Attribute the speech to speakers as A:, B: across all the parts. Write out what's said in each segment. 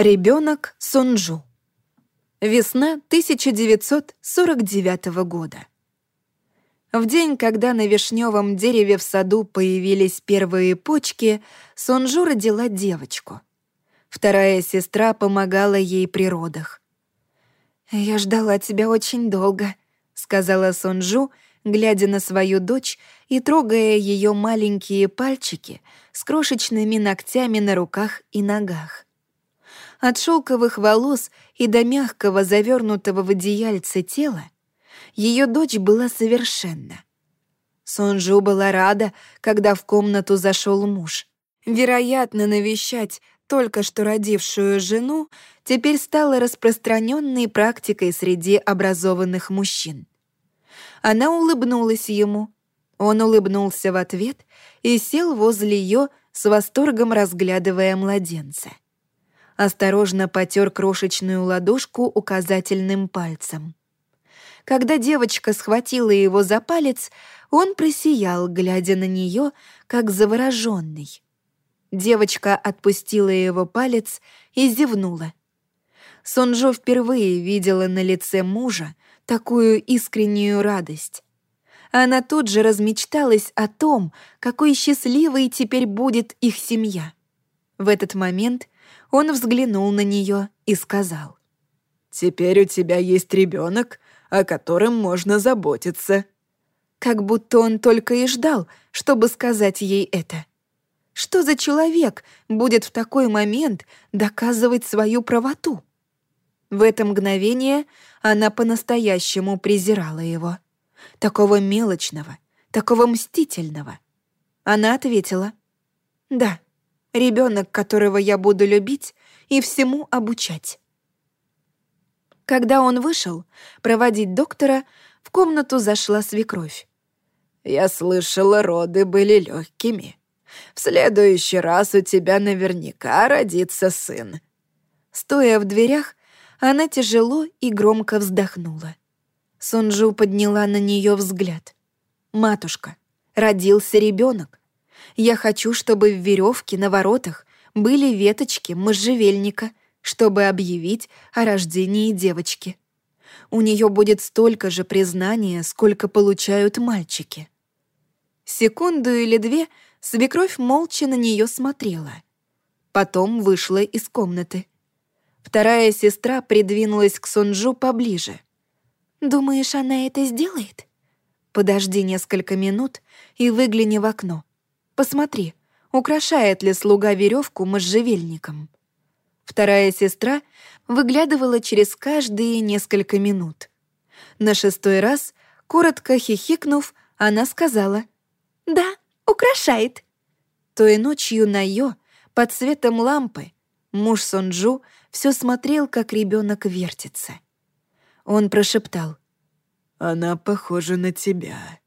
A: Ребенок Сонджу. Весна 1949 года. В день, когда на вишневом дереве в саду появились первые почки, Сонджу родила девочку. Вторая сестра помогала ей при родах. «Я ждала тебя очень долго», — сказала Сонджу, глядя на свою дочь и трогая ее маленькие пальчики с крошечными ногтями на руках и ногах. От шелковых волос и до мягкого завернутого в одеяльце тела ее дочь была совершенна. Сонджу была рада, когда в комнату зашел муж. Вероятно, навещать только что родившую жену теперь стало распространенной практикой среди образованных мужчин. Она улыбнулась ему. Он улыбнулся в ответ и сел возле ее с восторгом разглядывая младенца осторожно потер крошечную ладошку указательным пальцем. Когда девочка схватила его за палец, он просиял, глядя на нее, как завороженный. Девочка отпустила его палец и зевнула. Сонжо впервые видела на лице мужа такую искреннюю радость. Она тут же размечталась о том, какой счастливой теперь будет их семья. В этот момент он взглянул на нее и сказал.
B: «Теперь у тебя есть ребенок, о котором можно заботиться».
A: Как будто он только и ждал, чтобы сказать ей это. Что за человек будет в такой момент доказывать свою правоту? В это мгновение она по-настоящему презирала его. Такого мелочного, такого мстительного. Она ответила. «Да, ребенок, которого я буду любить и всему обучать. Когда он вышел проводить доктора, в комнату зашла свекровь.
B: «Я слышала, роды были легкими. В следующий раз у тебя наверняка родится сын».
A: Стоя в дверях, она тяжело и громко вздохнула. Сунжу подняла на нее взгляд. «Матушка, родился ребенок. Я хочу, чтобы в веревке на воротах были веточки можжевельника, чтобы объявить о рождении девочки. У нее будет столько же признания, сколько получают мальчики. Секунду или две свекровь молча на нее смотрела. Потом вышла из комнаты. Вторая сестра придвинулась к Сонджу поближе. «Думаешь, она это сделает?» «Подожди несколько минут и выгляни в окно. Посмотри, украшает ли слуга веревку можжевельником. Вторая сестра выглядывала через каждые несколько минут. На шестой раз, коротко хихикнув, она сказала «Да, украшает». Той ночью на Йо, под светом лампы, муж Сонджу все смотрел, как ребенок вертится. Он прошептал
B: «Она похожа на тебя».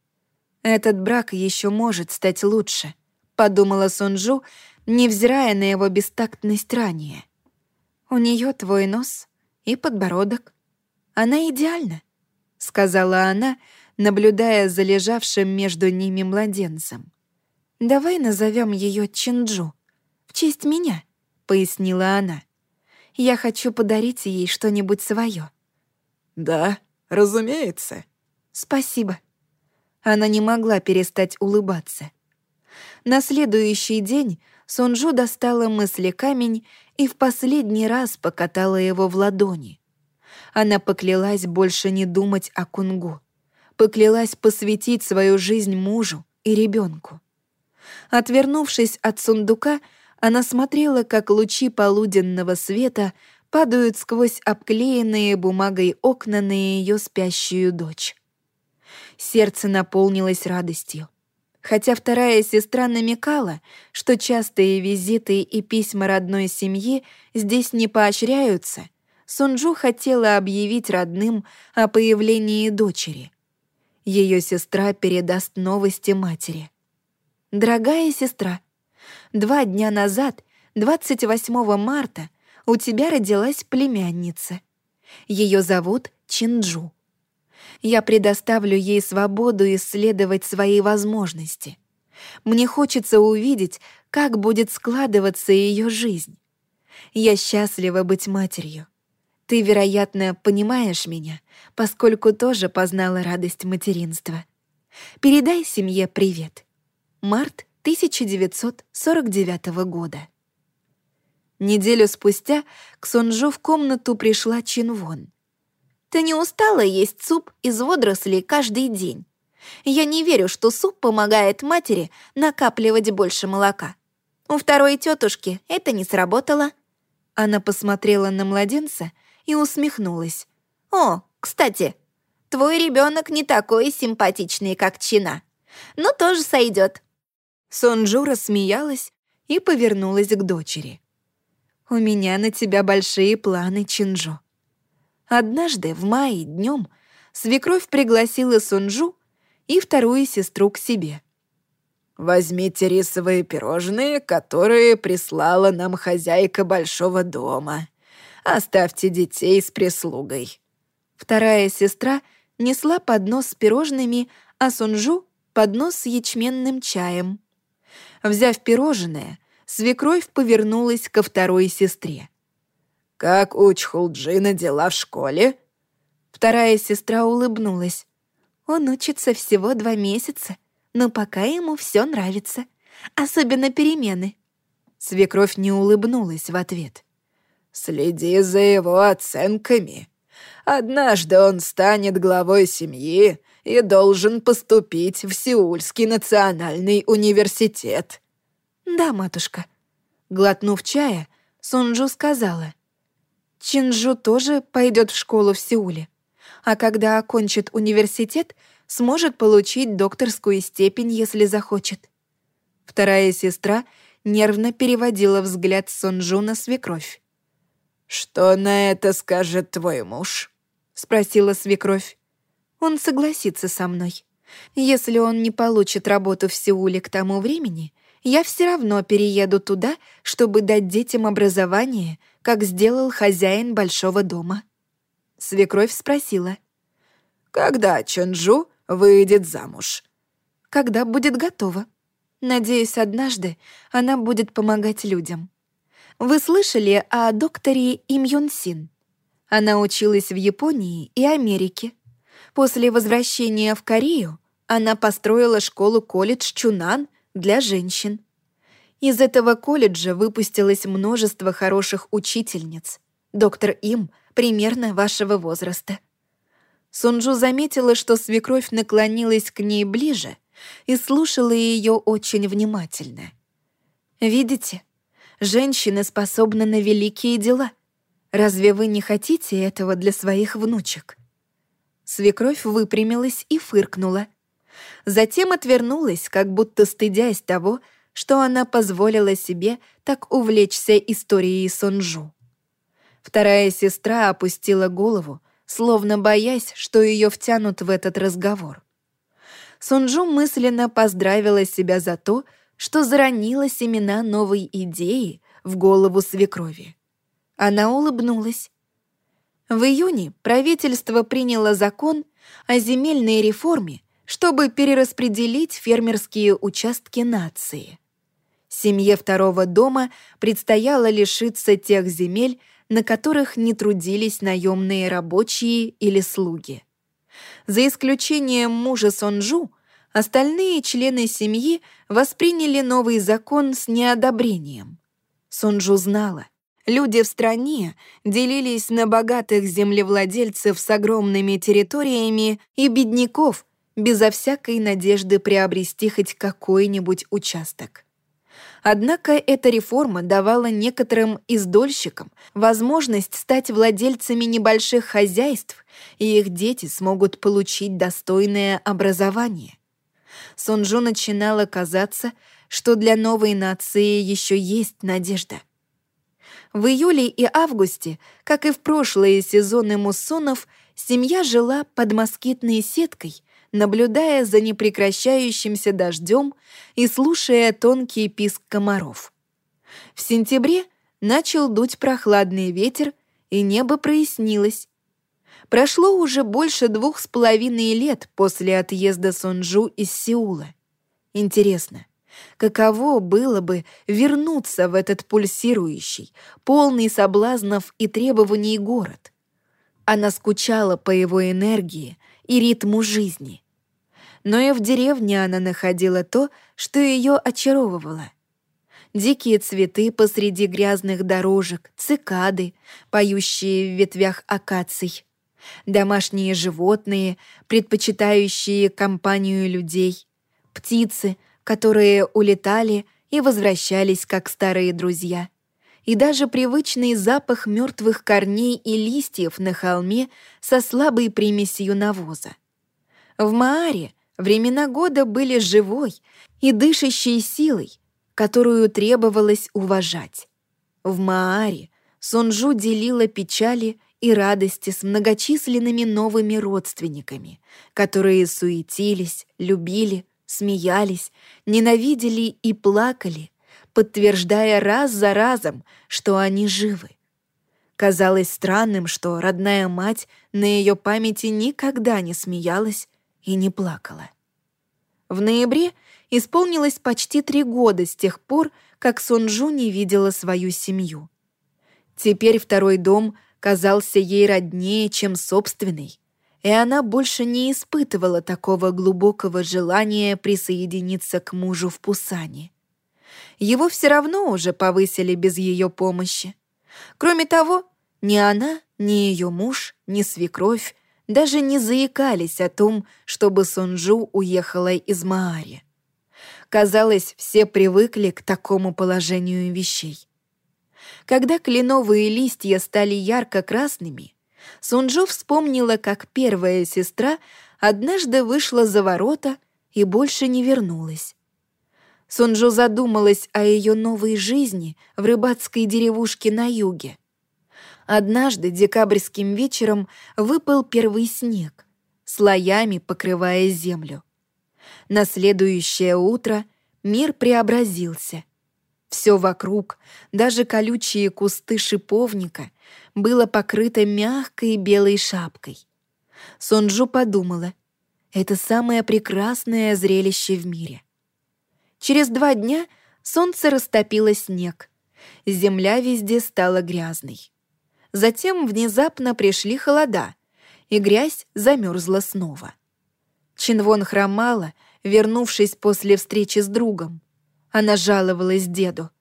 A: Этот брак еще может стать лучше подумала Сунжу, невзирая на его бестактность ранее. «У нее твой нос и подбородок. Она идеальна», — сказала она, наблюдая за лежавшим между ними младенцем. «Давай назовем ее Чинджу. В честь меня», — пояснила она. «Я хочу подарить ей что-нибудь свое.
B: «Да, разумеется».
A: «Спасибо». Она не могла перестать улыбаться. На следующий день Сунжу достала мысли камень и в последний раз покатала его в ладони. Она поклялась больше не думать о кунгу, поклялась посвятить свою жизнь мужу и ребенку. Отвернувшись от сундука, она смотрела, как лучи полуденного света падают сквозь обклеенные бумагой окна на ее спящую дочь. Сердце наполнилось радостью. Хотя вторая сестра намекала, что частые визиты и письма родной семьи здесь не поощряются, Сунджу хотела объявить родным о появлении дочери. Ее сестра передаст новости матери. «Дорогая сестра, два дня назад, 28 марта, у тебя родилась племянница. Ее зовут Чинджу я предоставлю ей свободу исследовать свои возможности. Мне хочется увидеть, как будет складываться ее жизнь. Я счастлива быть матерью. Ты, вероятно, понимаешь меня, поскольку тоже познала радость материнства. Передай семье привет. Март 1949 года. Неделю спустя к Сонджу в комнату пришла Чинвон. «Ты не устала есть суп из водорослей каждый день? Я не верю, что суп помогает матери накапливать больше молока. У второй тетушки это не сработало». Она посмотрела на младенца и усмехнулась. «О, кстати, твой ребенок не такой симпатичный, как Чина, но тоже сойдет». Сонджу рассмеялась и повернулась к дочери. «У меня на тебя большие планы, Чинжо». Однажды, в мае днем, свекровь пригласила Сунжу и вторую сестру к себе.
B: «Возьмите рисовые пирожные, которые прислала нам хозяйка большого дома. Оставьте детей с прислугой».
A: Вторая сестра несла поднос с пирожными, а Сунжу — поднос с ячменным чаем. Взяв пирожное, свекровь повернулась ко второй сестре.
B: «Как у Чхулджина дела в школе?»
A: Вторая сестра улыбнулась. «Он учится всего два месяца, но пока ему все нравится, особенно перемены». Свекровь не улыбнулась в ответ.
B: «Следи за его оценками. Однажды он станет главой семьи и должен поступить в Сеульский национальный университет».
A: «Да, матушка». Глотнув чая, Сунджу сказала. «Чинджу тоже пойдет в школу в Сеуле, а когда окончит университет, сможет получить докторскую степень, если захочет». Вторая сестра нервно переводила взгляд Сунджу на свекровь.
B: «Что на это скажет твой муж?» — спросила свекровь.
A: «Он согласится со мной. Если он не получит работу в Сеуле к тому времени, я все равно перееду туда, чтобы дать детям образование, как сделал хозяин большого дома». Свекровь спросила.
B: «Когда Чонжу выйдет замуж?»
A: «Когда будет готова. Надеюсь, однажды она будет помогать людям. Вы слышали о докторе Им Юн Син? Она училась в Японии и Америке. После возвращения в Корею она построила школу-колледж Чунан для женщин. Из этого колледжа выпустилось множество хороших учительниц. Доктор Им примерно вашего возраста. Сунджу заметила, что свекровь наклонилась к ней ближе и слушала ее очень внимательно. «Видите, женщины способны на великие дела. Разве вы не хотите этого для своих внучек?» Свекровь выпрямилась и фыркнула — Затем отвернулась, как будто стыдясь того, что она позволила себе так увлечься историей Сонжу. Вторая сестра опустила голову, словно боясь, что ее втянут в этот разговор. Сонджу мысленно поздравила себя за то, что заронила семена новой идеи в голову свекрови. Она улыбнулась. В июне правительство приняло закон о земельной реформе, чтобы перераспределить фермерские участки нации. Семье второго дома предстояло лишиться тех земель, на которых не трудились наемные рабочие или слуги. За исключением мужа Сонджу, остальные члены семьи восприняли новый закон с неодобрением. Сонджу знала, люди в стране делились на богатых землевладельцев с огромными территориями и бедняков, безо всякой надежды приобрести хоть какой-нибудь участок. Однако эта реформа давала некоторым издольщикам возможность стать владельцами небольших хозяйств, и их дети смогут получить достойное образование. Сунжу начинало казаться, что для новой нации еще есть надежда. В июле и августе, как и в прошлые сезоны муссонов, семья жила под москитной сеткой — наблюдая за непрекращающимся дождем и слушая тонкий писк комаров. В сентябре начал дуть прохладный ветер, и небо прояснилось. Прошло уже больше двух с половиной лет после отъезда Сонджу из Сеула. Интересно, Каково было бы вернуться в этот пульсирующий, полный соблазнов и требований город? Она скучала по его энергии и ритму жизни. Но и в деревне она находила то, что ее очаровывало. Дикие цветы посреди грязных дорожек, цикады, поющие в ветвях акаций, домашние животные, предпочитающие компанию людей, птицы, которые улетали и возвращались как старые друзья — и даже привычный запах мертвых корней и листьев на холме со слабой примесью навоза. В Мааре времена года были живой и дышащей силой, которую требовалось уважать. В Мааре Сунжу делила печали и радости с многочисленными новыми родственниками, которые суетились, любили, смеялись, ненавидели и плакали, подтверждая раз за разом, что они живы. Казалось странным, что родная мать на ее памяти никогда не смеялась и не плакала. В ноябре исполнилось почти три года с тех пор, как Сунжу не видела свою семью. Теперь второй дом казался ей роднее, чем собственный, и она больше не испытывала такого глубокого желания присоединиться к мужу в Пусане. Его все равно уже повысили без ее помощи. Кроме того, ни она, ни ее муж, ни свекровь даже не заикались о том, чтобы Сунжу уехала из Маари. Казалось, все привыкли к такому положению вещей. Когда кленовые листья стали ярко-красными, Сунжу вспомнила, как первая сестра однажды вышла за ворота и больше не вернулась. Сунжу задумалась о ее новой жизни в рыбацкой деревушке на юге. Однажды декабрьским вечером выпал первый снег, слоями покрывая землю. На следующее утро мир преобразился. Все вокруг, даже колючие кусты шиповника, было покрыто мягкой белой шапкой. Сунжу подумала, это самое прекрасное зрелище в мире — Через два дня солнце растопило снег. Земля везде стала грязной. Затем внезапно пришли холода, и грязь замерзла снова. Чинвон хромала, вернувшись после встречи с другом. Она жаловалась деду.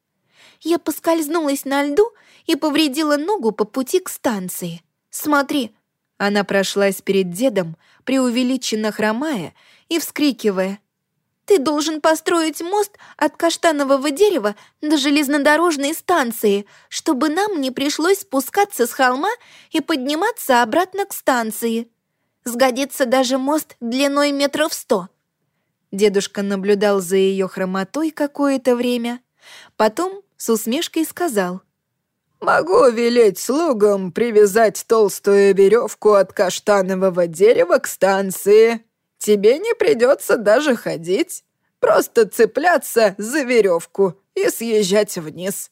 A: «Я поскользнулась на льду и повредила ногу по пути к станции. Смотри!» Она прошлась перед дедом, преувеличенно хромая и вскрикивая — ты должен построить мост от каштанового дерева до железнодорожной станции, чтобы нам не пришлось спускаться с холма и подниматься обратно к станции. Сгодится даже мост длиной метров сто». Дедушка наблюдал за ее хромотой какое-то время. Потом с усмешкой сказал.
B: «Могу велеть слугам привязать толстую веревку от каштанового дерева к станции». Тебе не придется даже ходить, просто цепляться за веревку и съезжать вниз».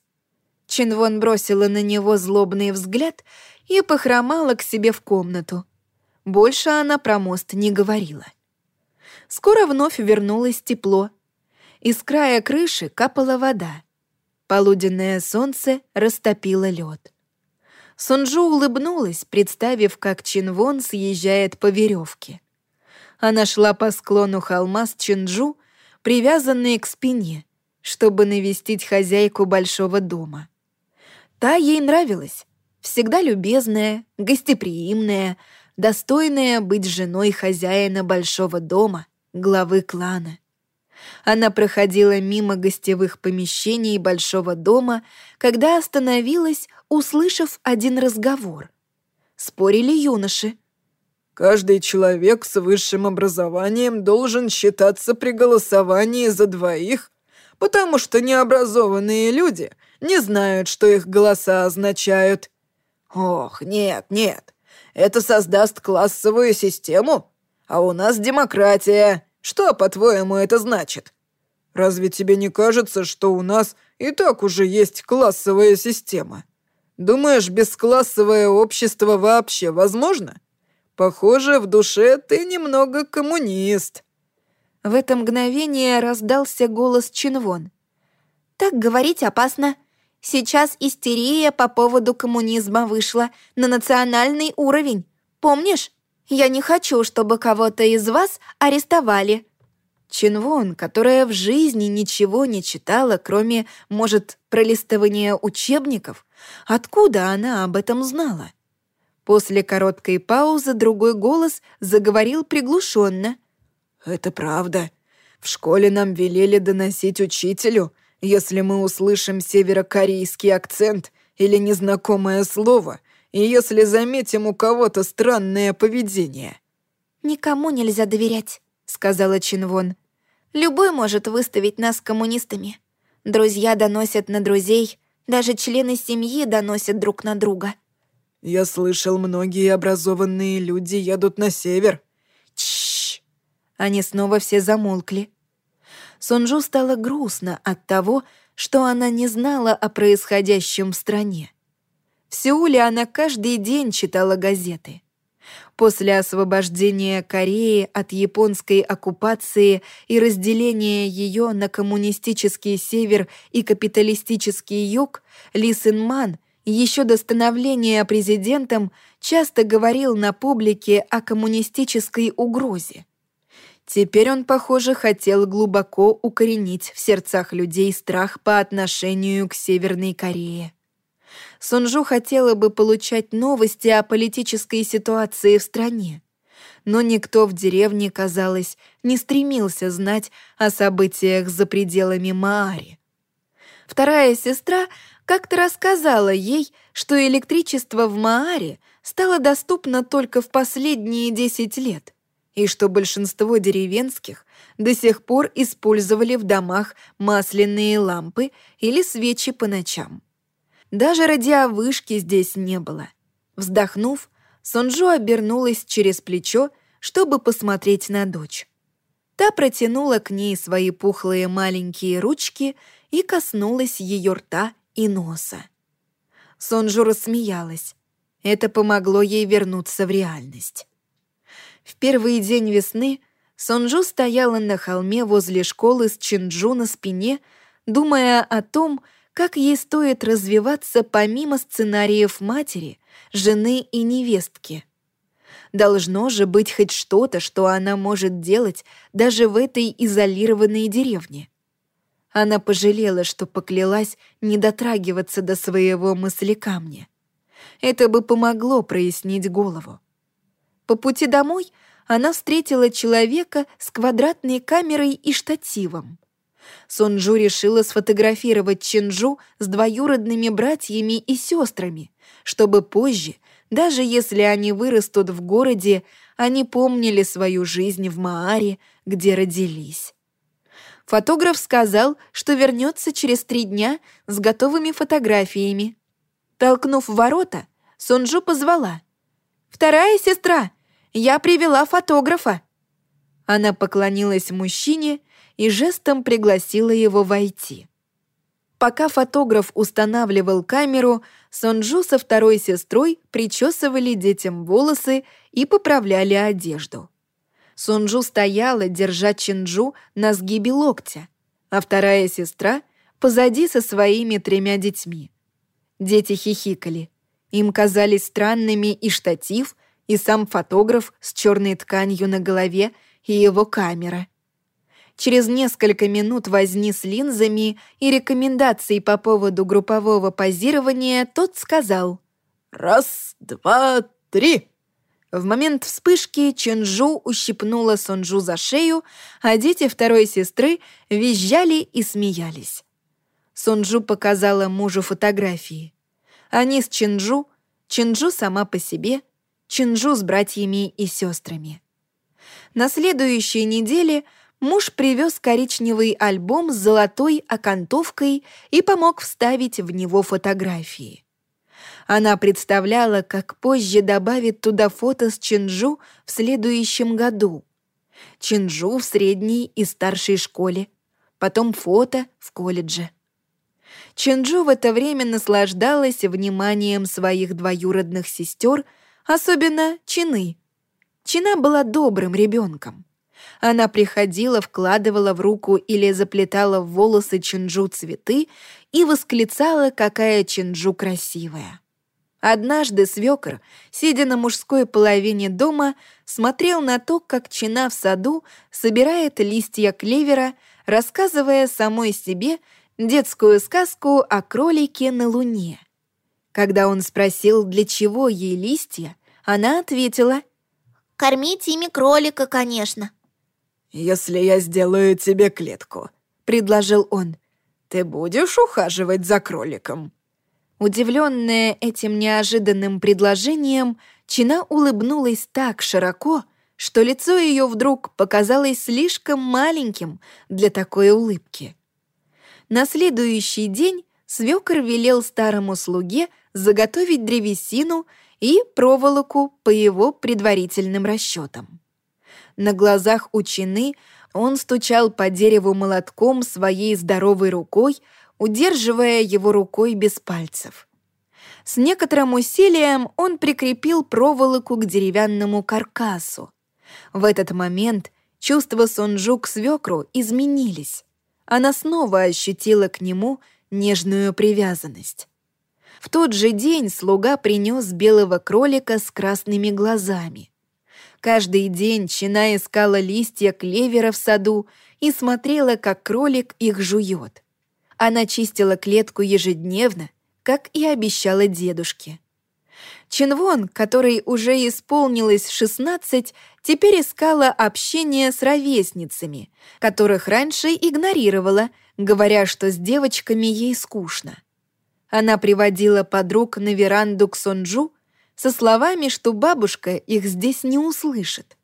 A: Чинвон бросила на него злобный взгляд и похромала к себе в комнату. Больше она про мост не говорила. Скоро вновь вернулось тепло. Из края крыши капала вода. Полуденное солнце растопило лед. Сунжу улыбнулась, представив, как Чинвон съезжает по веревке она шла по склону холма с Чинджу, привязанной к спине, чтобы навестить хозяйку большого дома. Та ей нравилась, всегда любезная, гостеприимная, достойная быть женой хозяина большого дома, главы клана. Она проходила мимо гостевых помещений большого дома, когда остановилась, услышав один разговор. Спорили юноши —
B: Каждый человек с высшим образованием должен считаться при голосовании за двоих, потому что необразованные люди не знают, что их голоса означают. Ох, нет, нет, это создаст классовую систему, а у нас демократия. Что, по-твоему, это значит? Разве тебе не кажется, что у нас и так уже есть классовая система? Думаешь, бесклассовое общество вообще возможно?» Похоже, в душе ты немного коммунист».
A: В это мгновение раздался голос Чинвон. «Так говорить опасно. Сейчас истерия по поводу коммунизма вышла на национальный уровень. Помнишь? Я не хочу, чтобы кого-то из вас арестовали». Чинвон, которая в жизни ничего не читала, кроме, может, пролистывания учебников, откуда она об этом знала? После короткой паузы другой голос заговорил приглушенно.
B: «Это правда. В школе нам велели доносить учителю, если мы услышим северокорейский акцент или незнакомое слово, и если заметим у кого-то странное поведение».
A: «Никому нельзя доверять», — сказала Чинвон. «Любой может выставить нас коммунистами. Друзья доносят на друзей, даже члены семьи доносят друг на друга».
B: «Я слышал, многие образованные люди едут на север».
A: Чш! Они снова все замолкли. Сунжу стало грустно от того, что она не знала о происходящем в стране. В Сеуле она каждый день читала газеты. После освобождения Кореи от японской оккупации и разделения ее на коммунистический север и капиталистический юг, Ли Сын Ман еще до становления президентом часто говорил на публике о коммунистической угрозе. Теперь он, похоже, хотел глубоко укоренить в сердцах людей страх по отношению к Северной Корее. Сунжу хотела бы получать новости о политической ситуации в стране, но никто в деревне, казалось, не стремился знать о событиях за пределами Маари. Вторая сестра как-то рассказала ей, что электричество в Мааре стало доступно только в последние 10 лет — и что большинство деревенских до сих пор использовали в домах масляные лампы или свечи по ночам. Даже радиовышки здесь не было. Вздохнув, Сонджо обернулась через плечо, чтобы посмотреть на дочь. Та протянула к ней свои пухлые маленькие ручки и коснулась ее рта и носа. Сонджу рассмеялась. Это помогло ей вернуться в реальность. В первый день весны Сонджу стояла на холме возле школы с Чинджу на спине, думая о том, как ей стоит развиваться помимо сценариев матери, жены и невестки. Должно же быть хоть что-то, что она может делать даже в этой изолированной деревне. Она пожалела, что поклялась не дотрагиваться до своего мысли камня. Это бы помогло прояснить голову. По пути домой она встретила человека с квадратной камерой и штативом. Сонджу решила сфотографировать Чинджу с двоюродными братьями и сестрами, чтобы позже, даже если они вырастут в городе, они помнили свою жизнь в Мааре, где родились. Фотограф сказал, что вернется через три дня с готовыми фотографиями. Толкнув ворота, Сонджу позвала. «Вторая сестра, я привела фотографа». Она поклонилась мужчине и жестом пригласила его войти. Пока фотограф устанавливал камеру, Сонджу со второй сестрой причесывали детям волосы и поправляли одежду. Сонджу стояла, держа Чинджу на сгибе локтя, а вторая сестра позади со своими тремя детьми. Дети хихикали. Им казались странными и штатив, и сам фотограф с черной тканью на голове и его камера. Через несколько минут возни с линзами и рекомендаций по поводу группового позирования тот сказал «Раз, два, три». В момент вспышки Ченжу ущипнула Сонджу за шею, а дети второй сестры визжали и смеялись. Сонджу показала мужу фотографии. Они с Ченджу, Ченджу сама по себе, Чинжу с братьями и сестрами. На следующей неделе муж привез коричневый альбом с золотой окантовкой и помог вставить в него фотографии. Она представляла, как позже добавит туда фото с Чинжу в следующем году. Чинжу в средней и старшей школе, потом фото в колледже. Чинжу в это время наслаждалась вниманием своих двоюродных сестер – особенно Чины. Чина была добрым ребенком. Она приходила, вкладывала в руку или заплетала в волосы Чинджу цветы и восклицала, какая Чинджу красивая. Однажды свекр, сидя на мужской половине дома, смотрел на то, как Чина в саду собирает листья клевера, рассказывая самой себе детскую сказку о кролике на луне. Когда он спросил, для чего ей листья, она ответила
C: «Кормить ими кролика, конечно».
B: «Если я сделаю тебе клетку», — предложил он, — «ты будешь ухаживать за кроликом?»
A: Удивленная этим неожиданным предложением, Чина улыбнулась так широко, что лицо ее вдруг показалось слишком маленьким для такой улыбки. На следующий день свекор велел старому слуге заготовить древесину и проволоку по его предварительным расчетам. На глазах у Чины он стучал по дереву молотком своей здоровой рукой, удерживая его рукой без пальцев. С некоторым усилием он прикрепил проволоку к деревянному каркасу. В этот момент чувства Сонджу к свекру изменились. Она снова ощутила к нему нежную привязанность. В тот же день слуга принес белого кролика с красными глазами. Каждый день Чина искала листья клевера в саду и смотрела, как кролик их жует. Она чистила клетку ежедневно, как и обещала дедушке. Чинвон, которой уже исполнилось 16, теперь искала общение с ровесницами, которых раньше игнорировала, говоря, что с девочками ей скучно. Она приводила подруг на веранду к Сонджу со словами, что бабушка их здесь не услышит.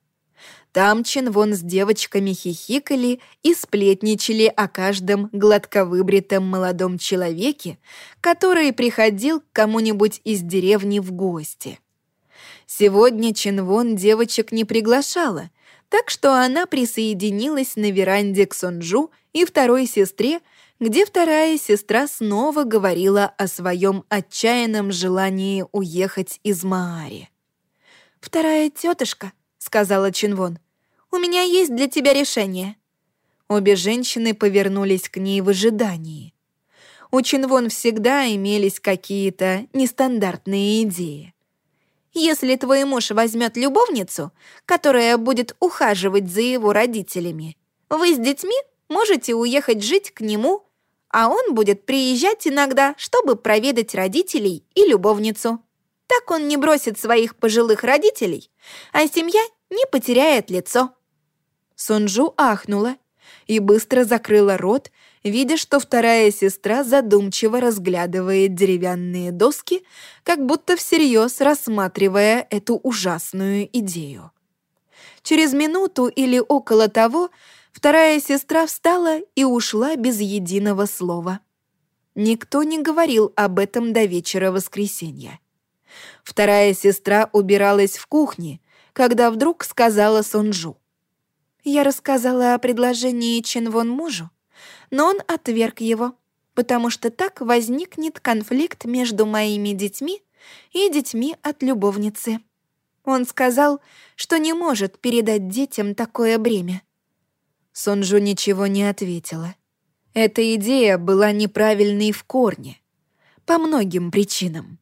A: Там Чинвон с девочками хихикали и сплетничали о каждом гладковыбритом молодом человеке, который приходил к кому-нибудь из деревни в гости. Сегодня Чинвон девочек не приглашала, так что она присоединилась на веранде к Сонджу и второй сестре, где вторая сестра снова говорила о своем отчаянном желании уехать из Маари. «Вторая тетушка», — сказала Чинвон, у меня есть для тебя решение». Обе женщины повернулись к ней в ожидании. У Чинвон всегда имелись какие-то нестандартные идеи. «Если твой муж возьмет любовницу, которая будет ухаживать за его родителями, вы с детьми можете уехать жить к нему, а он будет приезжать иногда, чтобы проведать родителей и любовницу. Так он не бросит своих пожилых родителей, а семья не потеряет лицо». Сонджу ахнула и быстро закрыла рот, видя, что вторая сестра задумчиво разглядывает деревянные доски, как будто всерьез рассматривая эту ужасную идею. Через минуту или около того вторая сестра встала и ушла без единого слова. Никто не говорил об этом до вечера воскресенья. Вторая сестра убиралась в кухне, когда вдруг сказала Сонджу. Я рассказала о предложении Чинвон мужу, но он отверг его, потому что так возникнет конфликт между моими детьми и детьми от любовницы. Он сказал, что не может передать детям такое бремя. Сонджу ничего не ответила. Эта идея была неправильной в корне, по многим причинам.